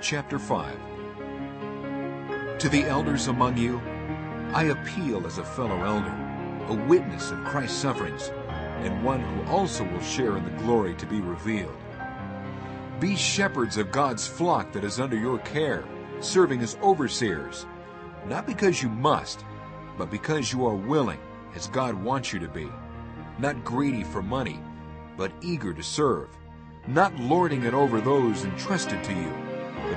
chapter 5 To the elders among you, I appeal as a fellow elder, a witness of Christ's sufferings, and one who also will share in the glory to be revealed. Be shepherds of God's flock that is under your care, serving as overseers, not because you must, but because you are willing, as God wants you to be, not greedy for money, but eager to serve, not lording it over those entrusted to you,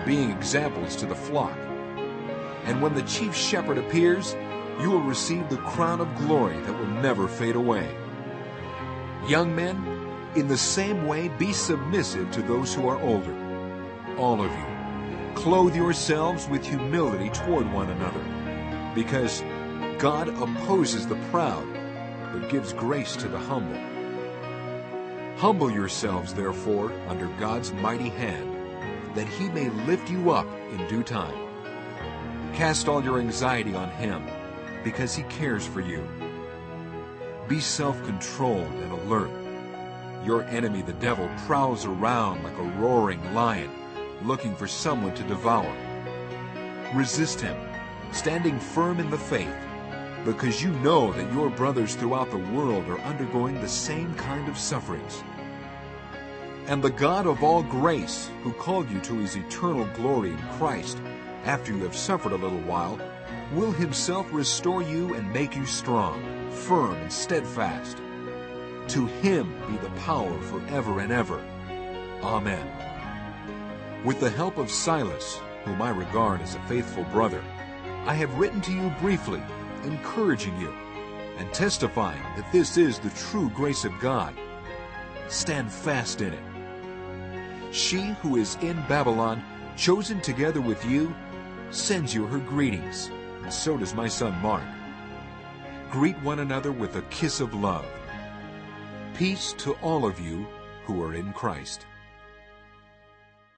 being examples to the flock. And when the chief shepherd appears, you will receive the crown of glory that will never fade away. Young men, in the same way be submissive to those who are older. All of you, clothe yourselves with humility toward one another, because God opposes the proud, but gives grace to the humble. Humble yourselves, therefore, under God's mighty hand, that he may lift you up in due time. Cast all your anxiety on him, because he cares for you. Be self-controlled and alert. Your enemy, the devil, prowls around like a roaring lion, looking for someone to devour. Resist him, standing firm in the faith, because you know that your brothers throughout the world are undergoing the same kind of sufferings. And the God of all grace, who called you to his eternal glory in Christ, after you have suffered a little while, will himself restore you and make you strong, firm, and steadfast. To him be the power forever and ever. Amen. With the help of Silas, whom I regard as a faithful brother, I have written to you briefly, encouraging you, and testifying that this is the true grace of God. Stand fast in it. She who is in Babylon, chosen together with you, sends you her greetings, and so does my son Mark. Greet one another with a kiss of love. Peace to all of you who are in Christ.